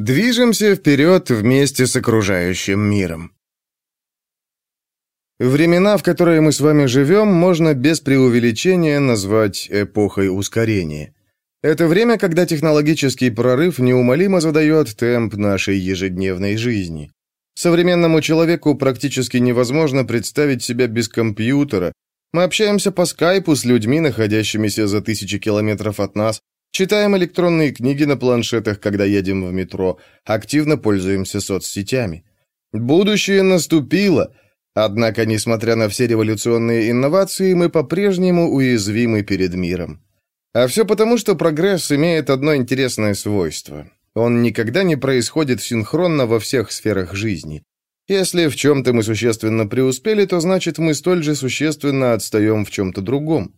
Движемся вперед вместе с окружающим миром. Времена, в которые мы с вами живем, можно без преувеличения назвать эпохой ускорения. Это время, когда технологический прорыв неумолимо задает темп нашей ежедневной жизни. Современному человеку практически невозможно представить себя без компьютера. Мы общаемся по скайпу с людьми, находящимися за тысячи километров от нас, Читаем электронные книги на планшетах, когда едем в метро, активно пользуемся соцсетями. Будущее наступило, однако, несмотря на все революционные инновации, мы по-прежнему уязвимы перед миром. А все потому, что прогресс имеет одно интересное свойство. Он никогда не происходит синхронно во всех сферах жизни. Если в чем-то мы существенно преуспели, то значит мы столь же существенно отстаем в чем-то другом.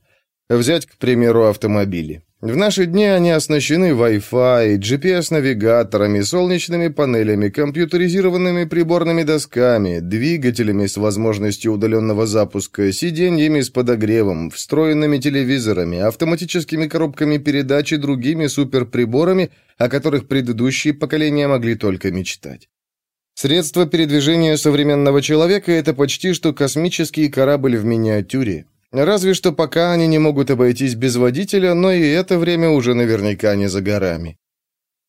Взять, к примеру, автомобили. В наши дни они оснащены Wi-Fi, GPS-навигаторами, солнечными панелями, компьютеризированными приборными досками, двигателями с возможностью удаленного запуска, сиденьями с подогревом, встроенными телевизорами, автоматическими коробками передач и другими суперприборами, о которых предыдущие поколения могли только мечтать. Средство передвижения современного человека – это почти что космический корабль в миниатюре, Разве что пока они не могут обойтись без водителя, но и это время уже наверняка не за горами.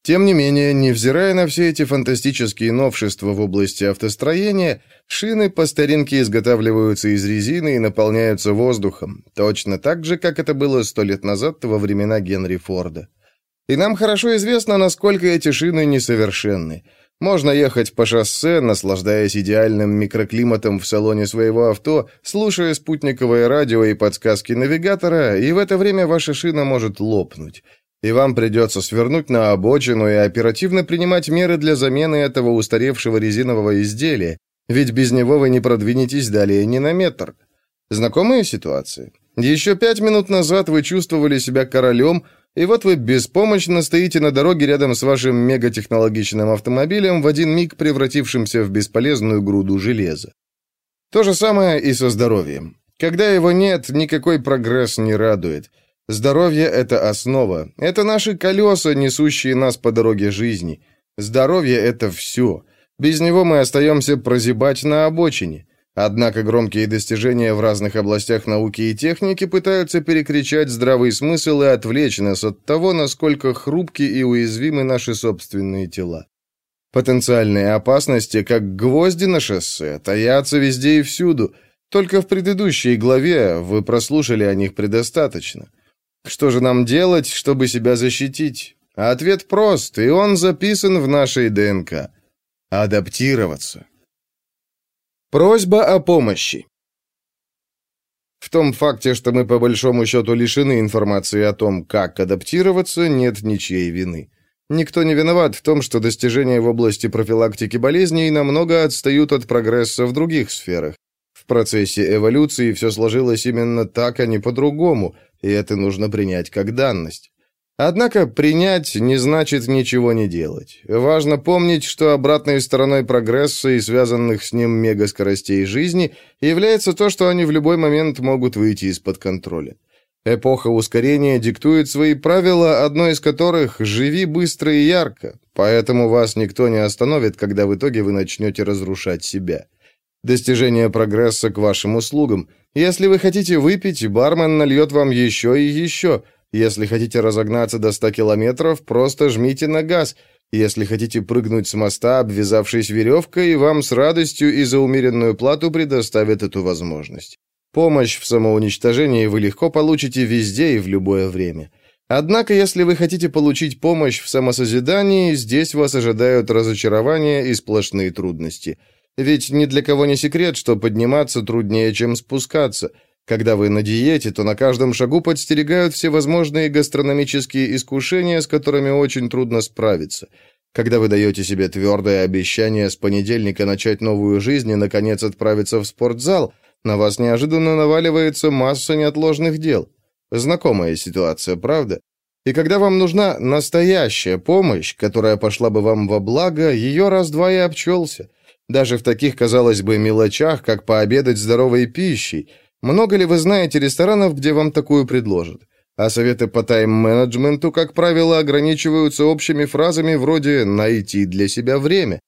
Тем не менее, невзирая на все эти фантастические новшества в области автостроения, шины по старинке изготавливаются из резины и наполняются воздухом, точно так же, как это было сто лет назад во времена Генри Форда. И нам хорошо известно, насколько эти шины несовершенны – можно ехать по шоссе, наслаждаясь идеальным микроклиматом в салоне своего авто, слушая спутниковое радио и подсказки навигатора, и в это время ваша шина может лопнуть. И вам придется свернуть на обочину и оперативно принимать меры для замены этого устаревшего резинового изделия, ведь без него вы не продвинетесь далее ни на метр. Знакомые ситуации? Еще пять минут назад вы чувствовали себя королем, и вот вы беспомощно стоите на дороге рядом с вашим мегатехнологичным автомобилем, в один миг превратившимся в бесполезную груду железа. То же самое и со здоровьем. Когда его нет, никакой прогресс не радует. Здоровье – это основа. Это наши колеса, несущие нас по дороге жизни. Здоровье – это все. Без него мы остаемся прозябать на обочине. Однако громкие достижения в разных областях науки и техники пытаются перекричать здравый смысл и отвлечь нас от того, насколько хрупки и уязвимы наши собственные тела. Потенциальные опасности, как гвозди на шоссе, таятся везде и всюду. Только в предыдущей главе вы прослушали о них предостаточно. Что же нам делать, чтобы себя защитить? Ответ прост, и он записан в нашей ДНК. Адаптироваться. Просьба о помощи. В том факте, что мы по большому счету лишены информации о том, как адаптироваться, нет ничьей вины. Никто не виноват в том, что достижения в области профилактики болезней намного отстают от прогресса в других сферах. В процессе эволюции все сложилось именно так, а не по-другому, и это нужно принять как данность. Однако принять не значит ничего не делать. Важно помнить, что обратной стороной прогресса и связанных с ним мегаскоростей жизни является то, что они в любой момент могут выйти из-под контроля. Эпоха ускорения диктует свои правила, одно из которых «живи быстро и ярко», поэтому вас никто не остановит, когда в итоге вы начнете разрушать себя. Достижение прогресса к вашим услугам. Если вы хотите выпить, бармен нальет вам еще и еще – если хотите разогнаться до 100 километров, просто жмите на газ. Если хотите прыгнуть с моста, обвязавшись веревкой, вам с радостью и за умеренную плату предоставят эту возможность. Помощь в самоуничтожении вы легко получите везде и в любое время. Однако, если вы хотите получить помощь в самосозидании, здесь вас ожидают разочарования и сплошные трудности. Ведь ни для кого не секрет, что подниматься труднее, чем спускаться – когда вы на диете, то на каждом шагу подстерегают всевозможные гастрономические искушения, с которыми очень трудно справиться. Когда вы даете себе твердое обещание с понедельника начать новую жизнь и, наконец, отправиться в спортзал, на вас неожиданно наваливается масса неотложных дел. Знакомая ситуация, правда? И когда вам нужна настоящая помощь, которая пошла бы вам во благо, ее раз-два и обчелся. Даже в таких, казалось бы, мелочах, как пообедать здоровой пищей – много ли вы знаете ресторанов, где вам такую предложат? а советы по тайм-менеджменту, как правило, ограничиваются общими фразами вроде «найти для себя время».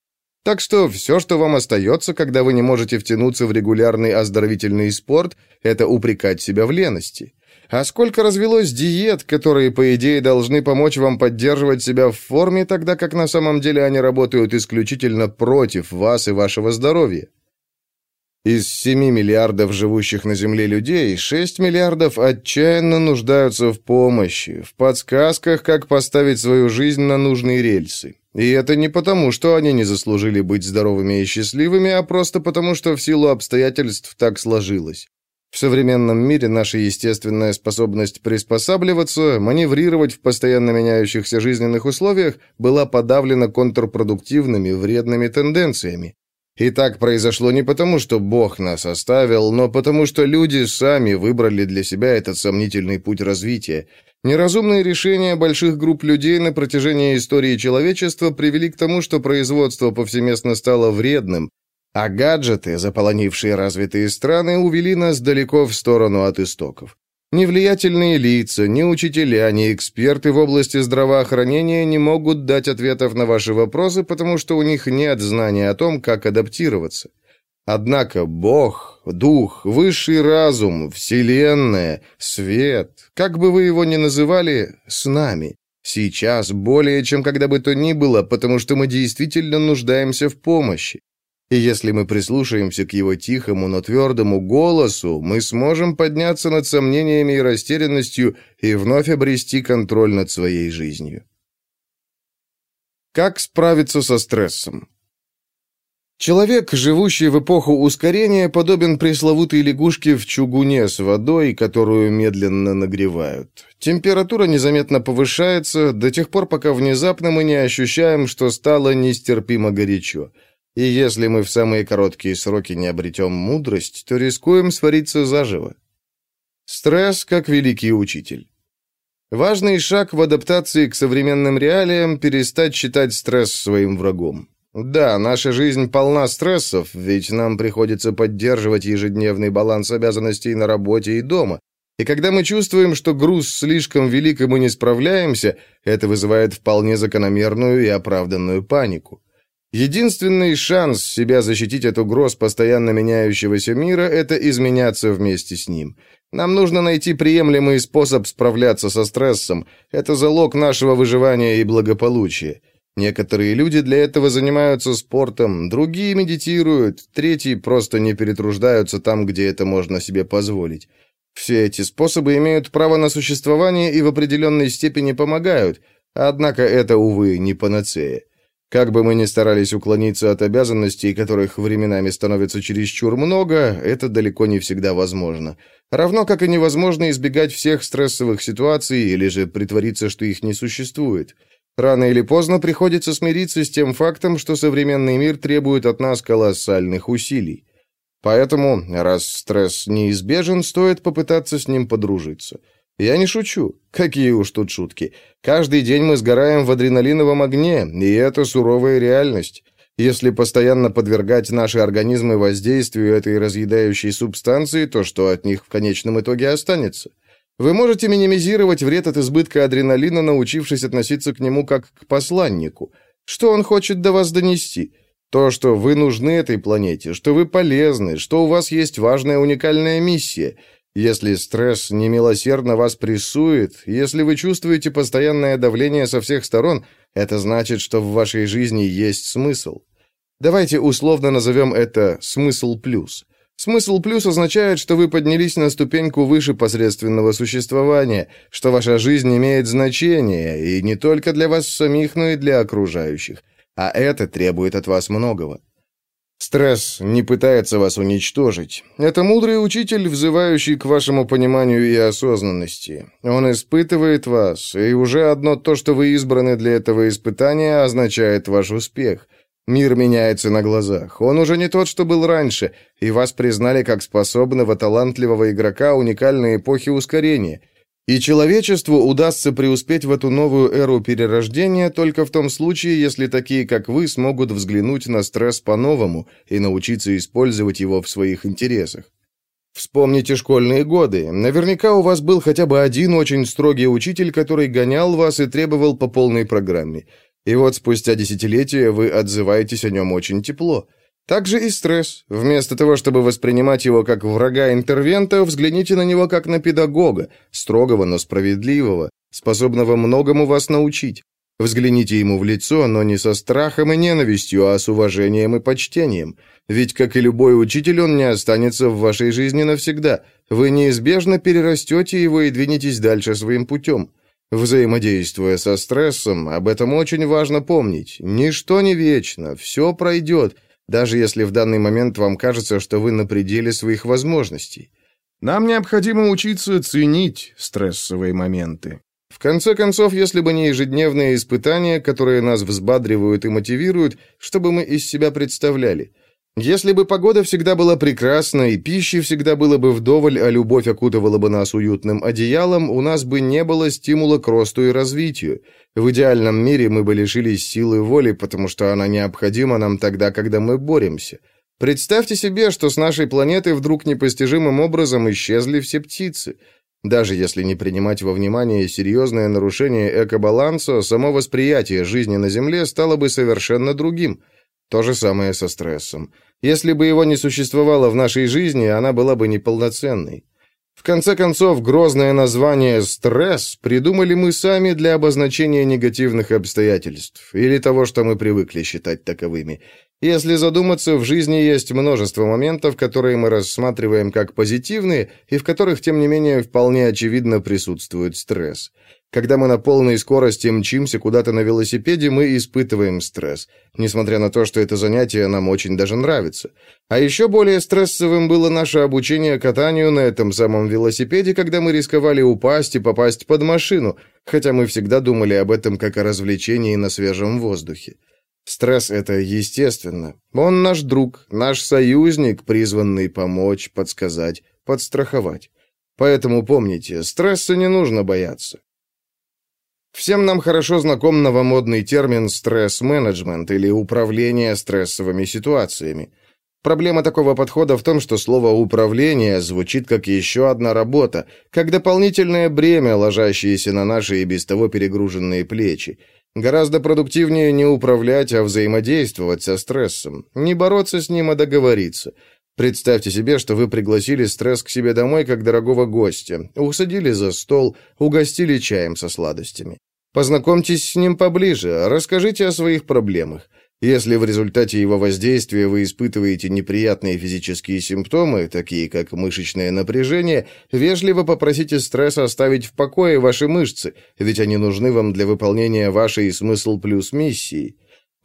Так что все, что вам остается, когда вы не можете втянуться в регулярный оздоровительный спорт, это упрекать себя в лености. А сколько развелось диет, которые, по идее, должны помочь вам поддерживать себя в форме, тогда как на самом деле они работают исключительно против вас и вашего здоровья? Из 7 миллиардов живущих на Земле людей, 6 миллиардов отчаянно нуждаются в помощи, в подсказках, как поставить свою жизнь на нужные рельсы. И это не потому, что они не заслужили быть здоровыми и счастливыми, а просто потому, что в силу обстоятельств так сложилось. В современном мире наша естественная способность приспосабливаться, маневрировать в постоянно меняющихся жизненных условиях была подавлена контрпродуктивными, вредными тенденциями. И так произошло не потому, что Бог нас оставил, но потому, что люди сами выбрали для себя этот сомнительный путь развития. Неразумные решения больших групп людей на протяжении истории человечества привели к тому, что производство повсеместно стало вредным, а гаджеты, заполонившие развитые страны, увели нас далеко в сторону от истоков. Ни влиятельные лица, ни учителя, ни эксперты в области здравоохранения не могут дать ответов на ваши вопросы, потому что у них нет знания о том, как адаптироваться. Однако Бог, Дух, Высший Разум, Вселенная, Свет, как бы вы его ни называли, с нами. Сейчас более чем когда бы то ни было, потому что мы действительно нуждаемся в помощи. И если мы прислушаемся к его тихому, но твердому голосу, мы сможем подняться над сомнениями и растерянностью и вновь обрести контроль над своей жизнью. Как справиться со стрессом? Человек, живущий в эпоху ускорения, подобен пресловутой лягушке в чугуне с водой, которую медленно нагревают. Температура незаметно повышается до тех пор, пока внезапно мы не ощущаем, что стало нестерпимо горячо – и если мы в самые короткие сроки не обретем мудрость, то рискуем свариться заживо. Стресс как великий учитель. Важный шаг в адаптации к современным реалиям – перестать считать стресс своим врагом. Да, наша жизнь полна стрессов, ведь нам приходится поддерживать ежедневный баланс обязанностей на работе и дома. И когда мы чувствуем, что груз слишком велик и мы не справляемся, это вызывает вполне закономерную и оправданную панику. Единственный шанс себя защитить от угроз постоянно меняющегося мира – это изменяться вместе с ним. Нам нужно найти приемлемый способ справляться со стрессом. Это залог нашего выживания и благополучия. Некоторые люди для этого занимаются спортом, другие медитируют, третьи просто не перетруждаются там, где это можно себе позволить. Все эти способы имеют право на существование и в определенной степени помогают, однако это, увы, не панацея. Как бы мы ни старались уклониться от обязанностей, которых временами становится чересчур много, это далеко не всегда возможно. Равно как и невозможно избегать всех стрессовых ситуаций или же притвориться, что их не существует. Рано или поздно приходится смириться с тем фактом, что современный мир требует от нас колоссальных усилий. Поэтому, раз стресс неизбежен, стоит попытаться с ним подружиться. Я не шучу. Какие уж тут шутки. Каждый день мы сгораем в адреналиновом огне, и это суровая реальность. Если постоянно подвергать наши организмы воздействию этой разъедающей субстанции, то что от них в конечном итоге останется? Вы можете минимизировать вред от избытка адреналина, научившись относиться к нему как к посланнику. Что он хочет до вас донести? То, что вы нужны этой планете, что вы полезны, что у вас есть важная уникальная миссия – если стресс немилосердно вас прессует, если вы чувствуете постоянное давление со всех сторон, это значит, что в вашей жизни есть смысл. Давайте условно назовем это «смысл плюс». Смысл плюс означает, что вы поднялись на ступеньку выше посредственного существования, что ваша жизнь имеет значение, и не только для вас самих, но и для окружающих. А это требует от вас многого. Стресс не пытается вас уничтожить. Это мудрый учитель, взывающий к вашему пониманию и осознанности. Он испытывает вас, и уже одно то, что вы избраны для этого испытания, означает ваш успех. Мир меняется на глазах. Он уже не тот, что был раньше, и вас признали как способного, талантливого игрока уникальной эпохи ускорения – и человечеству удастся преуспеть в эту новую эру перерождения только в том случае, если такие, как вы, смогут взглянуть на стресс по-новому и научиться использовать его в своих интересах. Вспомните школьные годы. Наверняка у вас был хотя бы один очень строгий учитель, который гонял вас и требовал по полной программе. И вот спустя десятилетия вы отзываетесь о нем очень тепло. Также и стресс. Вместо того, чтобы воспринимать его как врага-интервента, взгляните на него как на педагога, строгого, но справедливого, способного многому вас научить. Взгляните ему в лицо, но не со страхом и ненавистью, а с уважением и почтением. Ведь, как и любой учитель, он не останется в вашей жизни навсегда. Вы неизбежно перерастете его и двинетесь дальше своим путем. Взаимодействуя со стрессом, об этом очень важно помнить. Ничто не вечно, все пройдет, даже если в данный момент вам кажется, что вы на пределе своих возможностей. Нам необходимо учиться ценить стрессовые моменты. В конце концов, если бы не ежедневные испытания, которые нас взбадривают и мотивируют, что бы мы из себя представляли? Если бы погода всегда была прекрасной, пищи всегда было бы вдоволь, а любовь окутывала бы нас уютным одеялом, у нас бы не было стимула к росту и развитию. В идеальном мире мы бы лишились силы воли, потому что она необходима нам тогда, когда мы боремся. Представьте себе, что с нашей планеты вдруг непостижимым образом исчезли все птицы – даже если не принимать во внимание серьезное нарушение экобаланса, само восприятие жизни на Земле стало бы совершенно другим. То же самое со стрессом. Если бы его не существовало в нашей жизни, она была бы неполноценной. В конце концов, грозное название «стресс» придумали мы сами для обозначения негативных обстоятельств или того, что мы привыкли считать таковыми. Если задуматься, в жизни есть множество моментов, которые мы рассматриваем как позитивные, и в которых, тем не менее, вполне очевидно присутствует стресс. Когда мы на полной скорости мчимся куда-то на велосипеде, мы испытываем стресс, несмотря на то, что это занятие нам очень даже нравится. А еще более стрессовым было наше обучение катанию на этом самом велосипеде, когда мы рисковали упасть и попасть под машину, хотя мы всегда думали об этом как о развлечении на свежем воздухе. Стресс — это естественно. Он наш друг, наш союзник, призванный помочь, подсказать, подстраховать. Поэтому помните, стресса не нужно бояться. Всем нам хорошо знаком новомодный термин «стресс-менеджмент» или «управление стрессовыми ситуациями». Проблема такого подхода в том, что слово «управление» звучит как еще одна работа, как дополнительное бремя, ложащееся на наши и без того перегруженные плечи. Гораздо продуктивнее не управлять, а взаимодействовать со стрессом. Не бороться с ним, а договориться. Представьте себе, что вы пригласили стресс к себе домой как дорогого гостя, усадили за стол, угостили чаем со сладостями. Познакомьтесь с ним поближе, расскажите о своих проблемах. Если в результате его воздействия вы испытываете неприятные физические симптомы, такие как мышечное напряжение, вежливо попросите стресс оставить в покое ваши мышцы, ведь они нужны вам для выполнения вашей смысл плюс миссии.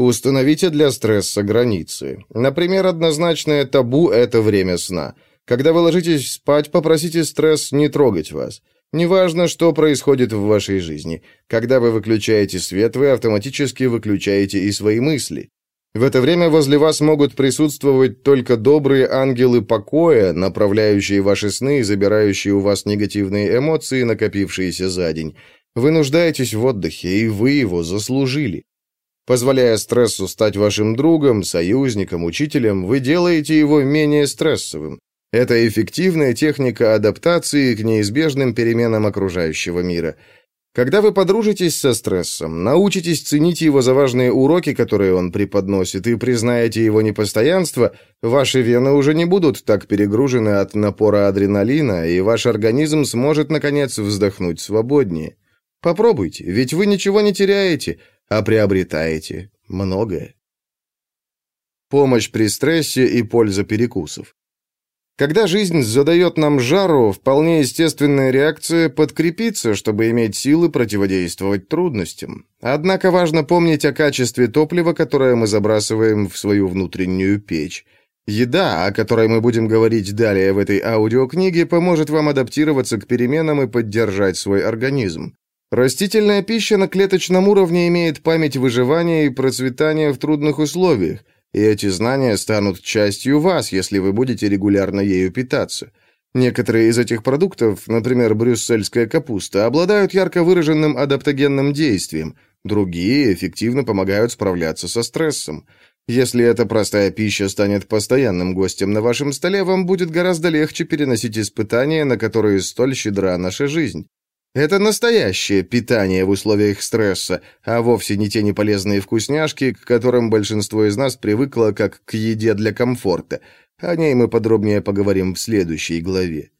Установите для стресса границы. Например, однозначное табу – это время сна. Когда вы ложитесь спать, попросите стресс не трогать вас. Неважно, что происходит в вашей жизни. Когда вы выключаете свет, вы автоматически выключаете и свои мысли. В это время возле вас могут присутствовать только добрые ангелы покоя, направляющие ваши сны и забирающие у вас негативные эмоции, накопившиеся за день. Вы нуждаетесь в отдыхе, и вы его заслужили. Позволяя стрессу стать вашим другом, союзником, учителем, вы делаете его менее стрессовым. Это эффективная техника адаптации к неизбежным переменам окружающего мира. Когда вы подружитесь со стрессом, научитесь ценить его за важные уроки, которые он преподносит, и признаете его непостоянство, ваши вены уже не будут так перегружены от напора адреналина, и ваш организм сможет, наконец, вздохнуть свободнее. Попробуйте, ведь вы ничего не теряете, а приобретаете многое. Помощь при стрессе и польза перекусов. Когда жизнь задает нам жару, вполне естественная реакция подкрепиться, чтобы иметь силы противодействовать трудностям. Однако важно помнить о качестве топлива, которое мы забрасываем в свою внутреннюю печь. Еда, о которой мы будем говорить далее в этой аудиокниге, поможет вам адаптироваться к переменам и поддержать свой организм. Растительная пища на клеточном уровне имеет память выживания и процветания в трудных условиях – и эти знания станут частью вас, если вы будете регулярно ею питаться. Некоторые из этих продуктов, например, брюссельская капуста, обладают ярко выраженным адаптогенным действием, другие эффективно помогают справляться со стрессом. Если эта простая пища станет постоянным гостем на вашем столе, вам будет гораздо легче переносить испытания, на которые столь щедра наша жизнь. Это настоящее питание в условиях стресса, а вовсе не те неполезные вкусняшки, к которым большинство из нас привыкло как к еде для комфорта. О ней мы подробнее поговорим в следующей главе.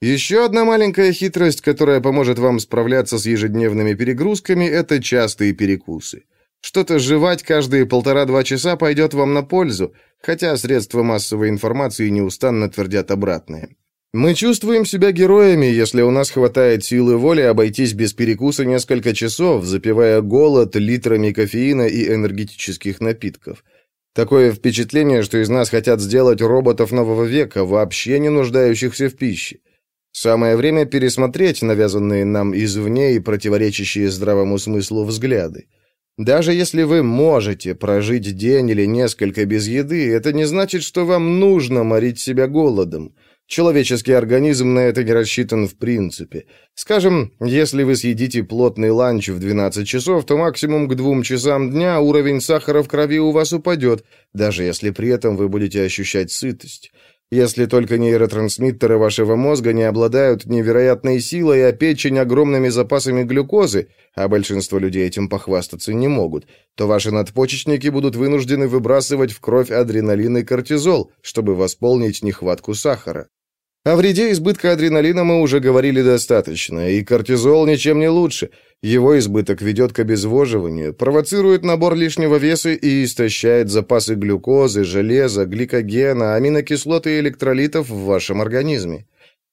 Еще одна маленькая хитрость, которая поможет вам справляться с ежедневными перегрузками, это частые перекусы. Что-то жевать каждые полтора-два часа пойдет вам на пользу, хотя средства массовой информации неустанно твердят обратное. Мы чувствуем себя героями, если у нас хватает силы воли обойтись без перекуса несколько часов, запивая голод литрами кофеина и энергетических напитков. Такое впечатление, что из нас хотят сделать роботов нового века, вообще не нуждающихся в пище. Самое время пересмотреть навязанные нам извне и противоречащие здравому смыслу взгляды. Даже если вы можете прожить день или несколько без еды, это не значит, что вам нужно морить себя голодом. Человеческий организм на это не рассчитан в принципе. Скажем, если вы съедите плотный ланч в 12 часов, то максимум к двум часам дня уровень сахара в крови у вас упадет, даже если при этом вы будете ощущать сытость. Если только нейротрансмиттеры вашего мозга не обладают невероятной силой, а печень огромными запасами глюкозы, а большинство людей этим похвастаться не могут, то ваши надпочечники будут вынуждены выбрасывать в кровь адреналин и кортизол, чтобы восполнить нехватку сахара. О вреде избытка адреналина мы уже говорили достаточно, и кортизол ничем не лучше. Его избыток ведет к обезвоживанию, провоцирует набор лишнего веса и истощает запасы глюкозы, железа, гликогена, аминокислот и электролитов в вашем организме.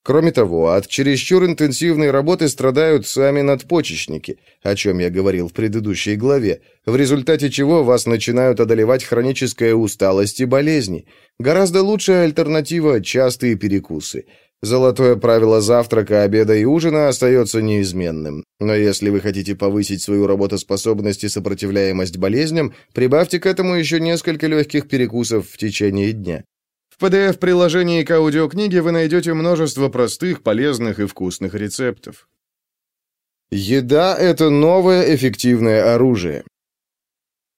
Кроме того, от чересчур интенсивной работы страдают сами надпочечники, о чем я говорил в предыдущей главе, в результате чего вас начинают одолевать хроническая усталость и болезни. Гораздо лучшая альтернатива – частые перекусы. Золотое правило завтрака, обеда и ужина остается неизменным. Но если вы хотите повысить свою работоспособность и сопротивляемость болезням, прибавьте к этому еще несколько легких перекусов в течение дня. В PDF-приложении к аудиокниге вы найдете множество простых, полезных и вкусных рецептов. Еда – это новое эффективное оружие.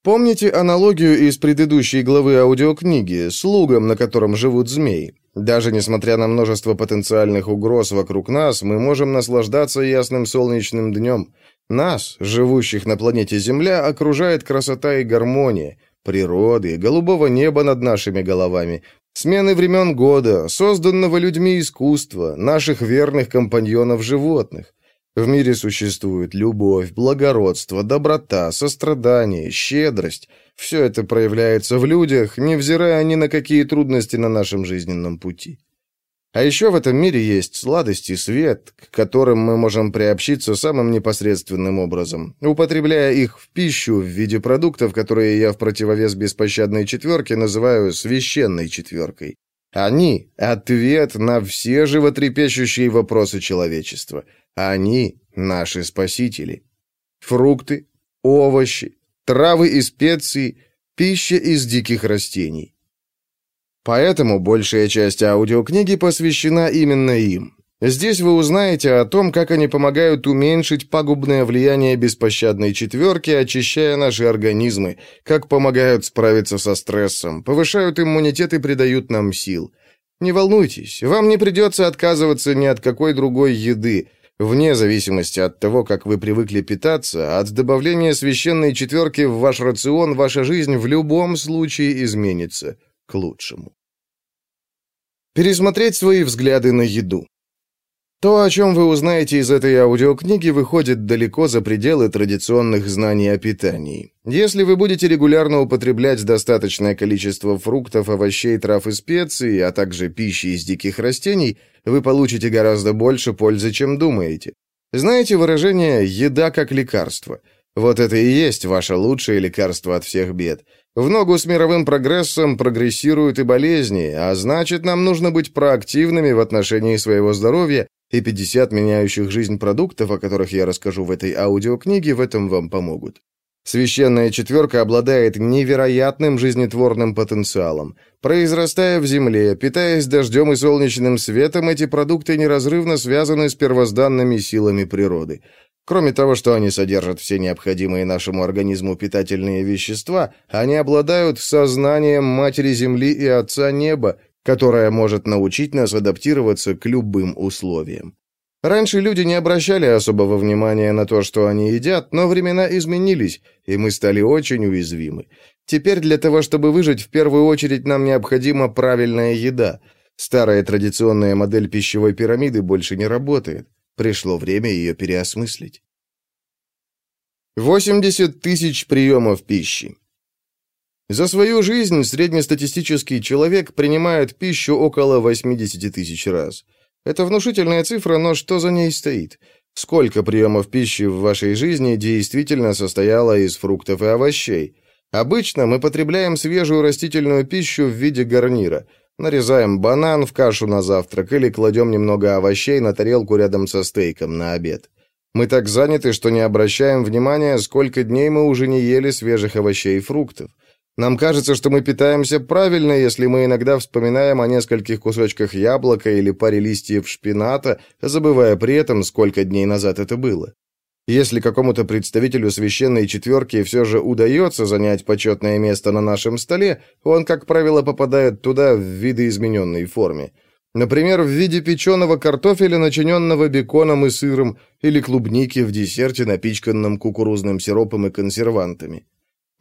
Помните аналогию из предыдущей главы аудиокниги с лугом, на котором живут змеи? Даже несмотря на множество потенциальных угроз вокруг нас, мы можем наслаждаться ясным солнечным днем. Нас, живущих на планете Земля, окружает красота и гармония, природы, голубого неба над нашими головами, Смены времен года, созданного людьми искусства, наших верных компаньонов животных. В мире существует любовь, благородство, доброта, сострадание, щедрость. Все это проявляется в людях, невзирая ни на какие трудности на нашем жизненном пути. А еще в этом мире есть сладость и свет, к которым мы можем приобщиться самым непосредственным образом, употребляя их в пищу в виде продуктов, которые я в противовес беспощадной четверке называю священной четверкой. Они — ответ на все животрепещущие вопросы человечества. Они — наши спасители. Фрукты, овощи, травы и специи, пища из диких растений. Поэтому большая часть аудиокниги посвящена именно им. Здесь вы узнаете о том, как они помогают уменьшить пагубное влияние беспощадной четверки, очищая наши организмы, как помогают справиться со стрессом, повышают иммунитет и придают нам сил. Не волнуйтесь, вам не придется отказываться ни от какой другой еды, вне зависимости от того, как вы привыкли питаться, от добавления священной четверки в ваш рацион ваша жизнь в любом случае изменится к лучшему. Пересмотреть свои взгляды на еду. То, о чем вы узнаете из этой аудиокниги, выходит далеко за пределы традиционных знаний о питании. Если вы будете регулярно употреблять достаточное количество фруктов, овощей, трав и специй, а также пищи из диких растений, вы получите гораздо больше пользы, чем думаете. Знаете выражение «еда как лекарство»? Вот это и есть ваше лучшее лекарство от всех бед. В ногу с мировым прогрессом прогрессируют и болезни, а значит, нам нужно быть проактивными в отношении своего здоровья, и 50 меняющих жизнь продуктов, о которых я расскажу в этой аудиокниге, в этом вам помогут. Священная четверка обладает невероятным жизнетворным потенциалом. Произрастая в земле, питаясь дождем и солнечным светом, эти продукты неразрывно связаны с первозданными силами природы. Кроме того, что они содержат все необходимые нашему организму питательные вещества, они обладают сознанием Матери Земли и Отца Неба, которое может научить нас адаптироваться к любым условиям. Раньше люди не обращали особого внимания на то, что они едят, но времена изменились, и мы стали очень уязвимы. Теперь для того, чтобы выжить, в первую очередь нам необходима правильная еда. Старая традиционная модель пищевой пирамиды больше не работает. Пришло время ее переосмыслить. 80 тысяч приемов пищи. За свою жизнь среднестатистический человек принимает пищу около 80 тысяч раз. Это внушительная цифра, но что за ней стоит? Сколько приемов пищи в вашей жизни действительно состояло из фруктов и овощей? Обычно мы потребляем свежую растительную пищу в виде гарнира. Нарезаем банан в кашу на завтрак или кладем немного овощей на тарелку рядом со стейком на обед. Мы так заняты, что не обращаем внимания, сколько дней мы уже не ели свежих овощей и фруктов. Нам кажется, что мы питаемся правильно, если мы иногда вспоминаем о нескольких кусочках яблока или паре листьев шпината, забывая при этом, сколько дней назад это было. Если какому-то представителю священной четверки все же удается занять почетное место на нашем столе, он, как правило, попадает туда в видоизмененной форме. Например, в виде печеного картофеля, начиненного беконом и сыром, или клубники в десерте, напичканном кукурузным сиропом и консервантами.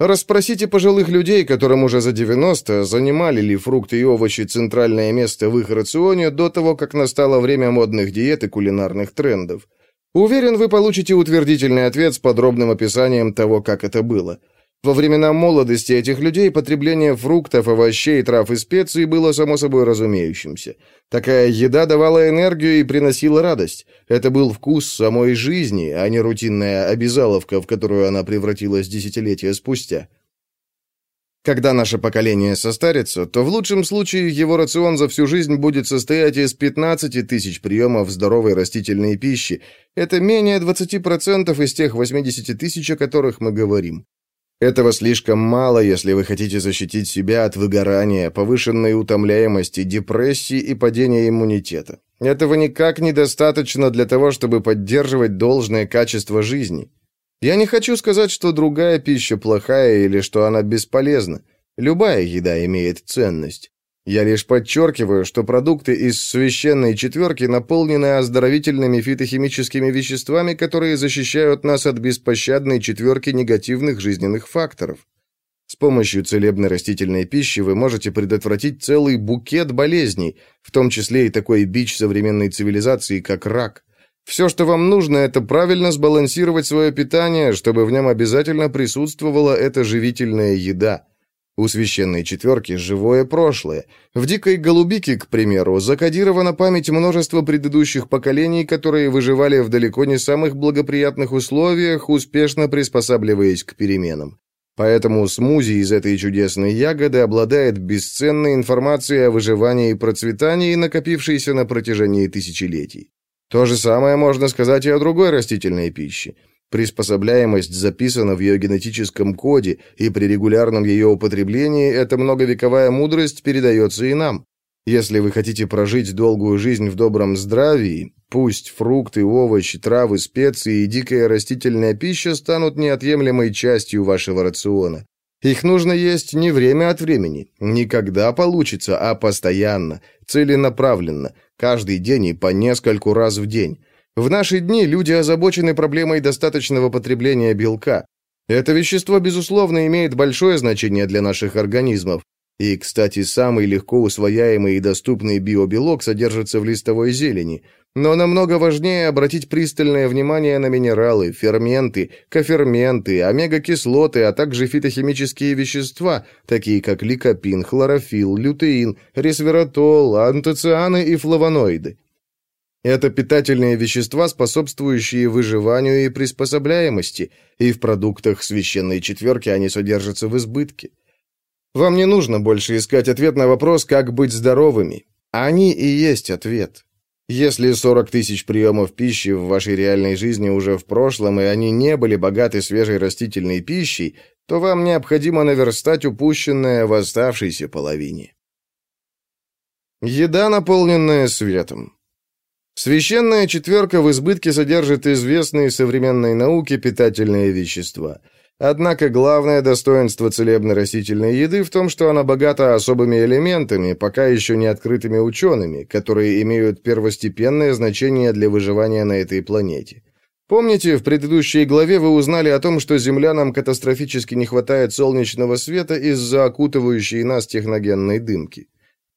Расспросите пожилых людей, которым уже за 90, занимали ли фрукты и овощи центральное место в их рационе до того, как настало время модных диет и кулинарных трендов. Уверен, вы получите утвердительный ответ с подробным описанием того, как это было. Во времена молодости этих людей потребление фруктов, овощей, трав и специй было само собой разумеющимся. Такая еда давала энергию и приносила радость. Это был вкус самой жизни, а не рутинная обязаловка, в которую она превратилась десятилетия спустя. Когда наше поколение состарится, то в лучшем случае его рацион за всю жизнь будет состоять из 15 тысяч приемов здоровой растительной пищи. Это менее 20% из тех 80 тысяч, о которых мы говорим. Этого слишком мало, если вы хотите защитить себя от выгорания, повышенной утомляемости, депрессии и падения иммунитета. Этого никак недостаточно для того, чтобы поддерживать должное качество жизни. Я не хочу сказать, что другая пища плохая или что она бесполезна. Любая еда имеет ценность. Я лишь подчеркиваю, что продукты из священной четверки наполнены оздоровительными фитохимическими веществами, которые защищают нас от беспощадной четверки негативных жизненных факторов. С помощью целебной растительной пищи вы можете предотвратить целый букет болезней, в том числе и такой бич современной цивилизации, как рак. Все, что вам нужно, это правильно сбалансировать свое питание, чтобы в нем обязательно присутствовала эта живительная еда – у священной четверки живое прошлое. В дикой голубике, к примеру, закодирована память множества предыдущих поколений, которые выживали в далеко не самых благоприятных условиях, успешно приспосабливаясь к переменам. Поэтому смузи из этой чудесной ягоды обладает бесценной информацией о выживании и процветании, накопившейся на протяжении тысячелетий. То же самое можно сказать и о другой растительной пище – Приспособляемость записана в ее генетическом коде, и при регулярном ее употреблении эта многовековая мудрость передается и нам. Если вы хотите прожить долгую жизнь в добром здравии, пусть фрукты, овощи, травы, специи и дикая растительная пища станут неотъемлемой частью вашего рациона. Их нужно есть не время от времени, никогда получится, а постоянно, целенаправленно, каждый день и по нескольку раз в день. В наши дни люди озабочены проблемой достаточного потребления белка. Это вещество, безусловно, имеет большое значение для наших организмов. И, кстати, самый легко усвояемый и доступный биобелок содержится в листовой зелени. Но намного важнее обратить пристальное внимание на минералы, ферменты, коферменты, омега-кислоты, а также фитохимические вещества, такие как ликопин, хлорофилл, лютеин, ресвератол, антоцианы и флавоноиды. Это питательные вещества, способствующие выживанию и приспособляемости, и в продуктах священной четверки они содержатся в избытке. Вам не нужно больше искать ответ на вопрос, как быть здоровыми. Они и есть ответ. Если 40 тысяч приемов пищи в вашей реальной жизни уже в прошлом, и они не были богаты свежей растительной пищей, то вам необходимо наверстать упущенное в оставшейся половине. Еда, наполненная светом. Священная четверка в избытке содержит известные современной науке питательные вещества. Однако главное достоинство целебной растительной еды в том, что она богата особыми элементами, пока еще не открытыми учеными, которые имеют первостепенное значение для выживания на этой планете. Помните, в предыдущей главе вы узнали о том, что землянам катастрофически не хватает солнечного света из-за окутывающей нас техногенной дымки?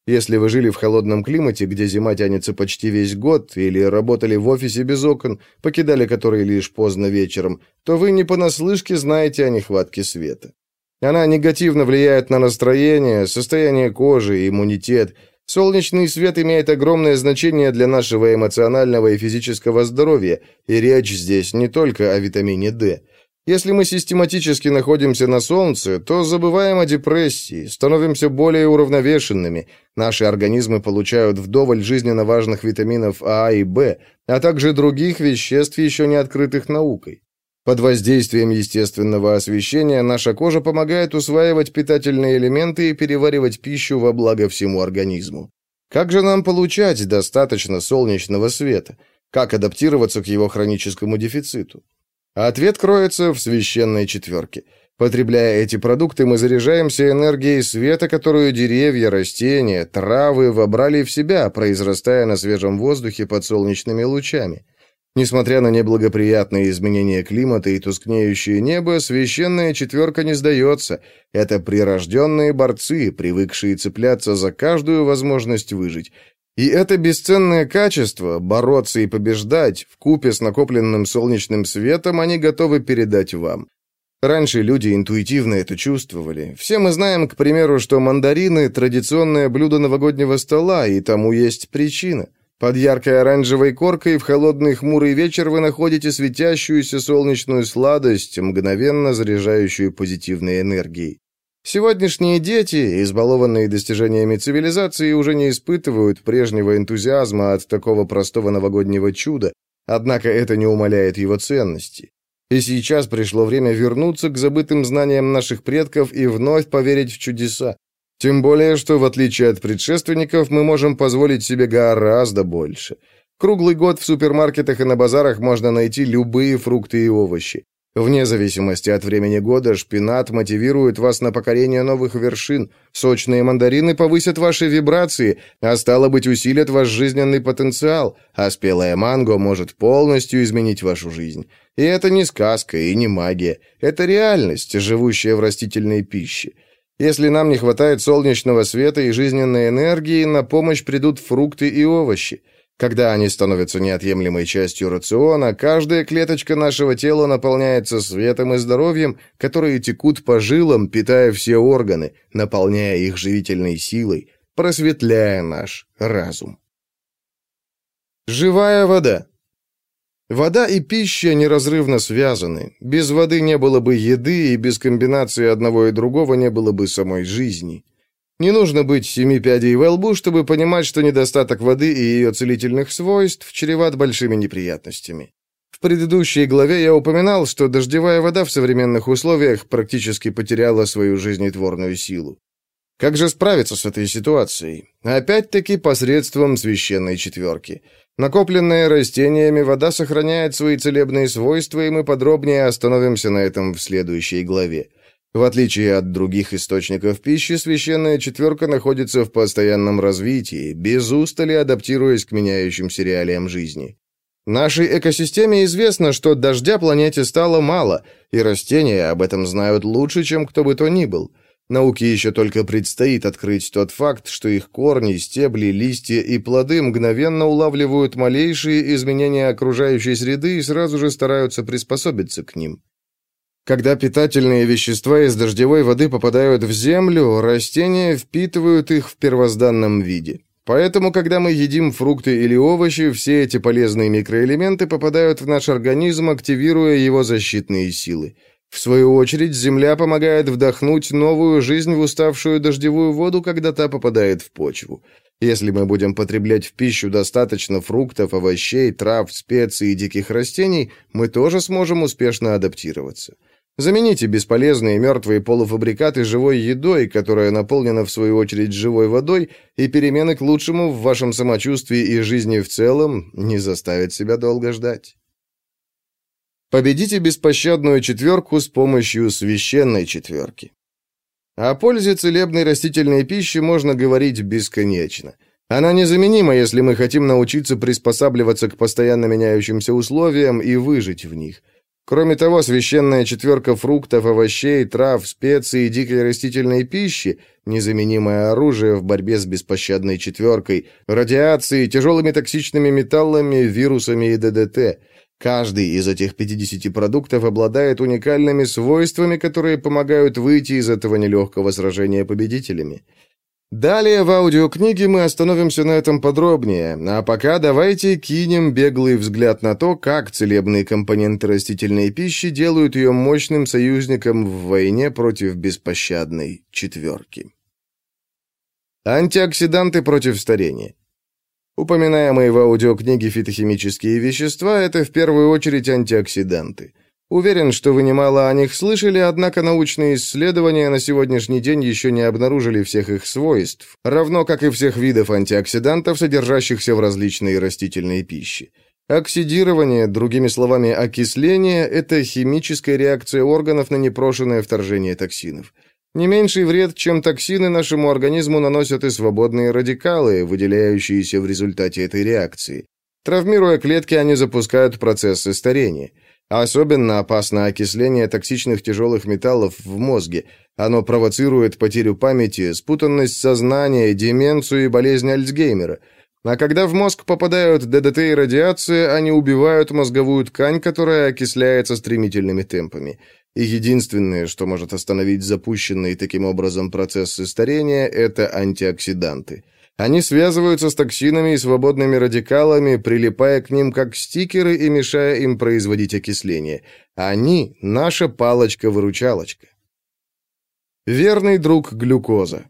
Если вы жили в холодном климате, где зима тянется почти весь год, или работали в офисе без окон, покидали который лишь поздно вечером, то вы не понаслышке знаете о нехватке света. Она негативно влияет на настроение, состояние кожи, иммунитет. Солнечный свет имеет огромное значение для нашего эмоционального и физического здоровья, и речь здесь не только о витамине D. Если мы систематически находимся на солнце, то забываем о депрессии, становимся более уравновешенными, наши организмы получают вдоволь жизненно важных витаминов А и В, а также других веществ, еще не открытых наукой. Под воздействием естественного освещения наша кожа помогает усваивать питательные элементы и переваривать пищу во благо всему организму. Как же нам получать достаточно солнечного света? Как адаптироваться к его хроническому дефициту? Ответ кроется в священной четверке. Потребляя эти продукты, мы заряжаемся энергией света, которую деревья, растения, травы вобрали в себя, произрастая на свежем воздухе под солнечными лучами. Несмотря на неблагоприятные изменения климата и тускнеющее небо, священная четверка не сдается. Это прирожденные борцы, привыкшие цепляться за каждую возможность выжить. И это бесценное качество, бороться и побеждать, в купе с накопленным солнечным светом они готовы передать вам. Раньше люди интуитивно это чувствовали. Все мы знаем, к примеру, что мандарины – традиционное блюдо новогоднего стола, и тому есть причина. Под яркой оранжевой коркой в холодный хмурый вечер вы находите светящуюся солнечную сладость, мгновенно заряжающую позитивной энергией. Сегодняшние дети, избалованные достижениями цивилизации, уже не испытывают прежнего энтузиазма от такого простого новогоднего чуда, однако это не умаляет его ценности. И сейчас пришло время вернуться к забытым знаниям наших предков и вновь поверить в чудеса. Тем более, что в отличие от предшественников, мы можем позволить себе гораздо больше. Круглый год в супермаркетах и на базарах можно найти любые фрукты и овощи. Вне зависимости от времени года, шпинат мотивирует вас на покорение новых вершин, сочные мандарины повысят ваши вибрации, а стало быть, усилят ваш жизненный потенциал, а спелая манго может полностью изменить вашу жизнь. И это не сказка и не магия, это реальность, живущая в растительной пище. Если нам не хватает солнечного света и жизненной энергии, на помощь придут фрукты и овощи. Когда они становятся неотъемлемой частью рациона, каждая клеточка нашего тела наполняется светом и здоровьем, которые текут по жилам, питая все органы, наполняя их живительной силой, просветляя наш разум. Живая вода. Вода и пища неразрывно связаны. Без воды не было бы еды, и без комбинации одного и другого не было бы самой жизни. Не нужно быть семи пядей во лбу, чтобы понимать, что недостаток воды и ее целительных свойств чреват большими неприятностями. В предыдущей главе я упоминал, что дождевая вода в современных условиях практически потеряла свою жизнетворную силу. Как же справиться с этой ситуацией? Опять-таки посредством священной четверки. Накопленная растениями вода сохраняет свои целебные свойства, и мы подробнее остановимся на этом в следующей главе. В отличие от других источников пищи, священная четверка находится в постоянном развитии, без устали адаптируясь к меняющимся реалиям жизни. Нашей экосистеме известно, что дождя планете стало мало, и растения об этом знают лучше, чем кто бы то ни был. Науке еще только предстоит открыть тот факт, что их корни, стебли, листья и плоды мгновенно улавливают малейшие изменения окружающей среды и сразу же стараются приспособиться к ним. Когда питательные вещества из дождевой воды попадают в землю, растения впитывают их в первозданном виде. Поэтому, когда мы едим фрукты или овощи, все эти полезные микроэлементы попадают в наш организм, активируя его защитные силы. В свою очередь, земля помогает вдохнуть новую жизнь в уставшую дождевую воду, когда та попадает в почву. Если мы будем потреблять в пищу достаточно фруктов, овощей, трав, специй и диких растений, мы тоже сможем успешно адаптироваться. Замените бесполезные мертвые полуфабрикаты живой едой, которая наполнена в свою очередь живой водой, и перемены к лучшему в вашем самочувствии и жизни в целом не заставят себя долго ждать. Победите беспощадную четверку с помощью священной четверки. О пользе целебной растительной пищи можно говорить бесконечно. Она незаменима, если мы хотим научиться приспосабливаться к постоянно меняющимся условиям и выжить в них – Кроме того, священная четверка фруктов, овощей, трав, специй и дикой растительной пищи – незаменимое оружие в борьбе с беспощадной четверкой, радиацией, тяжелыми токсичными металлами, вирусами и ДДТ. Каждый из этих 50 продуктов обладает уникальными свойствами, которые помогают выйти из этого нелегкого сражения победителями. Далее в аудиокниге мы остановимся на этом подробнее, а пока давайте кинем беглый взгляд на то, как целебные компоненты растительной пищи делают ее мощным союзником в войне против беспощадной четверки. Антиоксиданты против старения. Упоминаемые в аудиокниге фитохимические вещества – это в первую очередь антиоксиданты – Уверен, что вы немало о них слышали, однако научные исследования на сегодняшний день еще не обнаружили всех их свойств, равно как и всех видов антиоксидантов, содержащихся в различной растительной пище. Оксидирование, другими словами, окисление – это химическая реакция органов на непрошенное вторжение токсинов. Не меньший вред, чем токсины, нашему организму наносят и свободные радикалы, выделяющиеся в результате этой реакции. Травмируя клетки, они запускают процессы старения – Особенно опасно окисление токсичных тяжелых металлов в мозге. Оно провоцирует потерю памяти, спутанность сознания, деменцию и болезнь Альцгеймера. А когда в мозг попадают ДДТ и радиация, они убивают мозговую ткань, которая окисляется стремительными темпами. И единственное, что может остановить запущенные таким образом процессы старения, это антиоксиданты. Они связываются с токсинами и свободными радикалами, прилипая к ним как стикеры и мешая им производить окисление. Они – наша палочка-выручалочка. Верный друг глюкоза.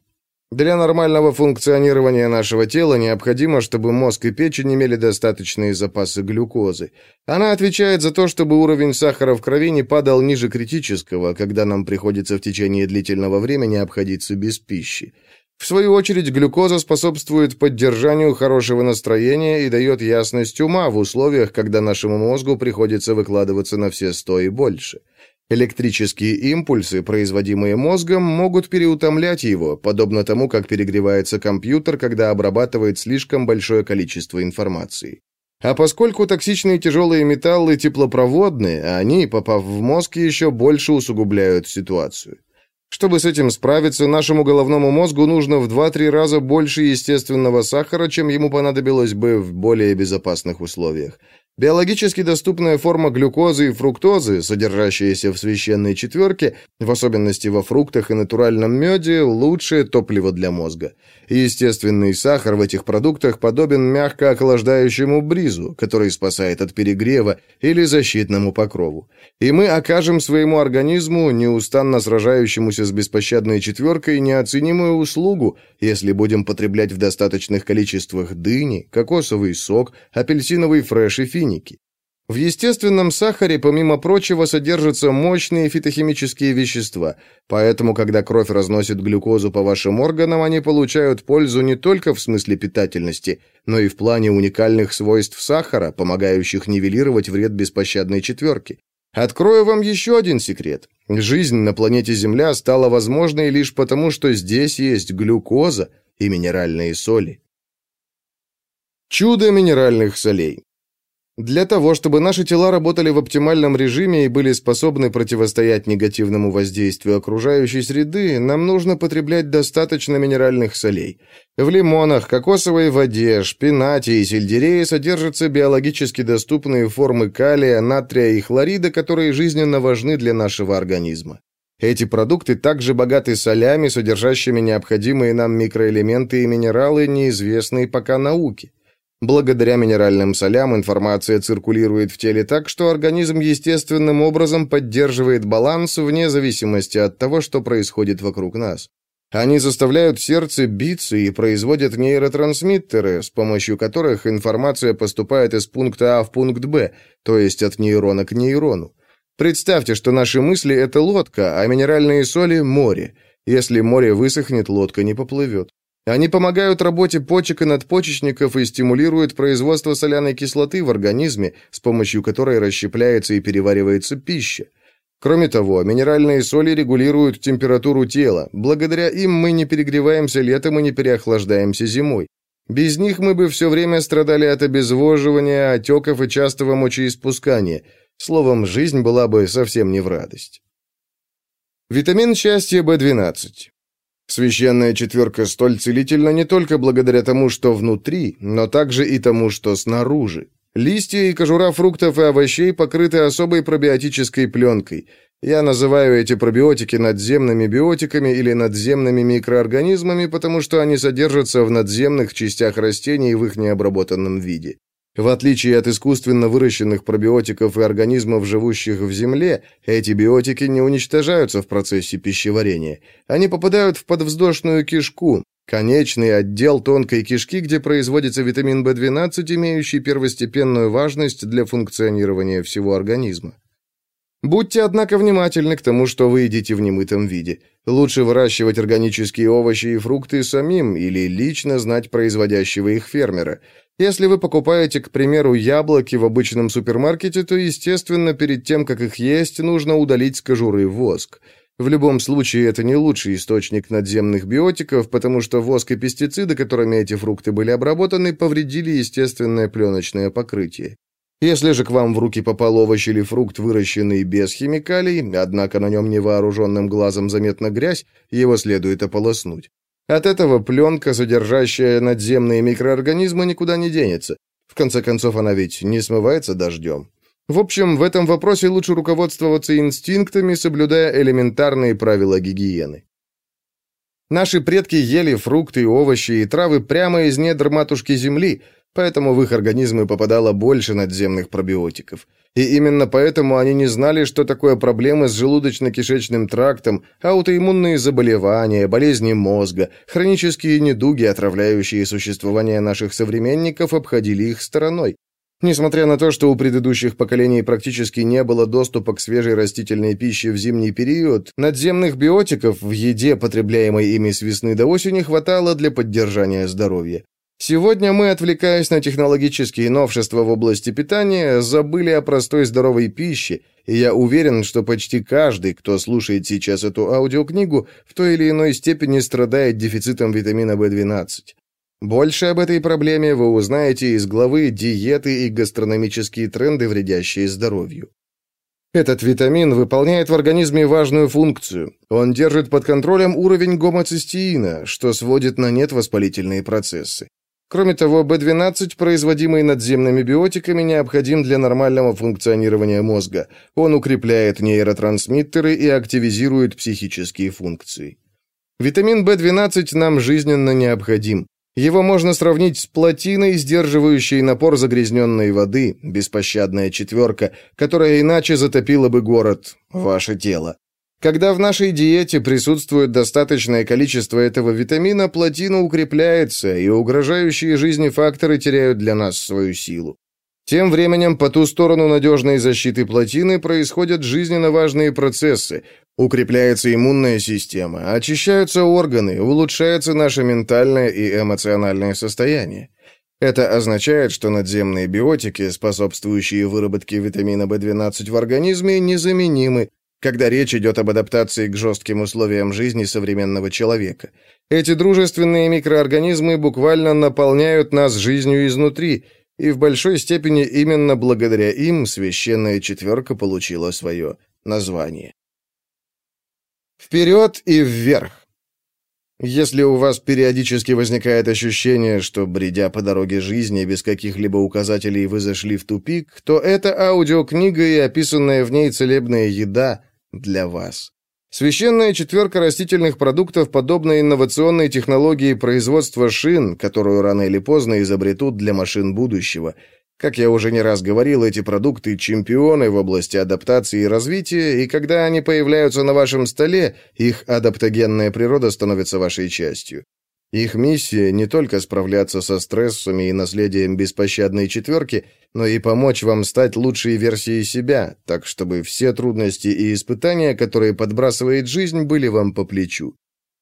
Для нормального функционирования нашего тела необходимо, чтобы мозг и печень имели достаточные запасы глюкозы. Она отвечает за то, чтобы уровень сахара в крови не падал ниже критического, когда нам приходится в течение длительного времени обходиться без пищи. В свою очередь, глюкоза способствует поддержанию хорошего настроения и дает ясность ума в условиях, когда нашему мозгу приходится выкладываться на все сто и больше. Электрические импульсы, производимые мозгом, могут переутомлять его, подобно тому, как перегревается компьютер, когда обрабатывает слишком большое количество информации. А поскольку токсичные тяжелые металлы теплопроводные, они, попав в мозг, еще больше усугубляют ситуацию. Чтобы с этим справиться, нашему головному мозгу нужно в 2-3 раза больше естественного сахара, чем ему понадобилось бы в более безопасных условиях. Биологически доступная форма глюкозы и фруктозы, содержащаяся в священной четверке, в особенности во фруктах и натуральном меде, лучшее топливо для мозга. Естественный сахар в этих продуктах подобен мягко охлаждающему бризу, который спасает от перегрева, или защитному покрову. И мы окажем своему организму, неустанно сражающемуся с беспощадной четверкой, неоценимую услугу, если будем потреблять в достаточных количествах дыни, кокосовый сок, апельсиновый фреш и фини, клиники. В естественном сахаре, помимо прочего, содержатся мощные фитохимические вещества, поэтому, когда кровь разносит глюкозу по вашим органам, они получают пользу не только в смысле питательности, но и в плане уникальных свойств сахара, помогающих нивелировать вред беспощадной четверки. Открою вам еще один секрет. Жизнь на планете Земля стала возможной лишь потому, что здесь есть глюкоза и минеральные соли. Чудо минеральных солей. Для того, чтобы наши тела работали в оптимальном режиме и были способны противостоять негативному воздействию окружающей среды, нам нужно потреблять достаточно минеральных солей. В лимонах, кокосовой воде, шпинате и сельдерее содержатся биологически доступные формы калия, натрия и хлорида, которые жизненно важны для нашего организма. Эти продукты также богаты солями, содержащими необходимые нам микроэлементы и минералы, неизвестные пока науке. Благодаря минеральным солям информация циркулирует в теле так, что организм естественным образом поддерживает баланс вне зависимости от того, что происходит вокруг нас. Они заставляют сердце биться и производят нейротрансмиттеры, с помощью которых информация поступает из пункта А в пункт Б, то есть от нейрона к нейрону. Представьте, что наши мысли – это лодка, а минеральные соли – море. Если море высохнет, лодка не поплывет. Они помогают работе почек и надпочечников и стимулируют производство соляной кислоты в организме, с помощью которой расщепляется и переваривается пища. Кроме того, минеральные соли регулируют температуру тела. Благодаря им мы не перегреваемся летом и не переохлаждаемся зимой. Без них мы бы все время страдали от обезвоживания, отеков и частого мочеиспускания. Словом, жизнь была бы совсем не в радость. Витамин счастья В12. Священная четверка столь целительна не только благодаря тому, что внутри, но также и тому, что снаружи. Листья и кожура фруктов и овощей покрыты особой пробиотической пленкой. Я называю эти пробиотики надземными биотиками или надземными микроорганизмами, потому что они содержатся в надземных частях растений в их необработанном виде. В отличие от искусственно выращенных пробиотиков и организмов, живущих в земле, эти биотики не уничтожаются в процессе пищеварения. Они попадают в подвздошную кишку, конечный отдел тонкой кишки, где производится витамин В12, имеющий первостепенную важность для функционирования всего организма. Будьте, однако, внимательны к тому, что вы едите в немытом виде. Лучше выращивать органические овощи и фрукты самим или лично знать производящего их фермера. Если вы покупаете, к примеру, яблоки в обычном супермаркете, то, естественно, перед тем, как их есть, нужно удалить с кожуры воск. В любом случае, это не лучший источник надземных биотиков, потому что воск и пестициды, которыми эти фрукты были обработаны, повредили естественное пленочное покрытие. Если же к вам в руки попал овощ или фрукт, выращенный без химикалий, однако на нем невооруженным глазом заметна грязь, его следует ополоснуть. От этого пленка, содержащая надземные микроорганизмы, никуда не денется. В конце концов, она ведь не смывается дождем. В общем, в этом вопросе лучше руководствоваться инстинктами, соблюдая элементарные правила гигиены. Наши предки ели фрукты, овощи и травы прямо из недр матушки Земли, поэтому в их организмы попадало больше надземных пробиотиков. И именно поэтому они не знали, что такое проблемы с желудочно-кишечным трактом, аутоиммунные заболевания, болезни мозга, хронические недуги, отравляющие существование наших современников, обходили их стороной. Несмотря на то, что у предыдущих поколений практически не было доступа к свежей растительной пище в зимний период, надземных биотиков в еде, потребляемой ими с весны до осени, хватало для поддержания здоровья. Сегодня мы, отвлекаясь на технологические новшества в области питания, забыли о простой здоровой пище, и я уверен, что почти каждый, кто слушает сейчас эту аудиокнигу, в той или иной степени страдает дефицитом витамина В12. Больше об этой проблеме вы узнаете из главы «Диеты и гастрономические тренды, вредящие здоровью». Этот витамин выполняет в организме важную функцию. Он держит под контролем уровень гомоцистеина, что сводит на нет воспалительные процессы. Кроме того, B12, производимый надземными биотиками, необходим для нормального функционирования мозга. Он укрепляет нейротрансмиттеры и активизирует психические функции. Витамин B12 нам жизненно необходим. Его можно сравнить с плотиной, сдерживающей напор загрязненной воды, беспощадная четверка, которая иначе затопила бы город, ваше тело. Когда в нашей диете присутствует достаточное количество этого витамина, плотина укрепляется, и угрожающие жизни факторы теряют для нас свою силу. Тем временем по ту сторону надежной защиты плотины происходят жизненно важные процессы. Укрепляется иммунная система, очищаются органы, улучшается наше ментальное и эмоциональное состояние. Это означает, что надземные биотики, способствующие выработке витамина В12 в организме, незаменимы, когда речь идет об адаптации к жестким условиям жизни современного человека. Эти дружественные микроорганизмы буквально наполняют нас жизнью изнутри, и в большой степени именно благодаря им священная четверка получила свое название. Вперед и вверх! Если у вас периодически возникает ощущение, что, бредя по дороге жизни без каких-либо указателей вы зашли в тупик, то эта аудиокнига и описанная в ней целебная еда для вас. Священная четверка растительных продуктов подобна инновационной технологии производства шин, которую рано или поздно изобретут для машин будущего. Как я уже не раз говорил, эти продукты – чемпионы в области адаптации и развития, и когда они появляются на вашем столе, их адаптогенная природа становится вашей частью. Их миссия не только справляться со стрессами и наследием беспощадной четверки, но и помочь вам стать лучшей версией себя, так чтобы все трудности и испытания, которые подбрасывает жизнь, были вам по плечу.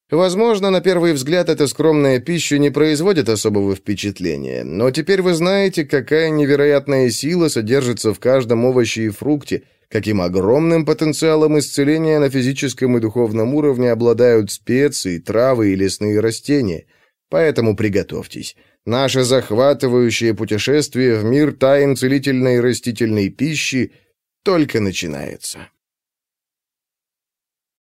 Возможно, на первый взгляд эта скромная пища не производит особого впечатления, но теперь вы знаете, какая невероятная сила содержится в каждом овоще и фрукте, каким огромным потенциалом исцеления на физическом и духовном уровне обладают специи, травы и лесные растения. Поэтому приготовьтесь. Наше захватывающее путешествие в мир тайн целительной растительной пищи только начинается.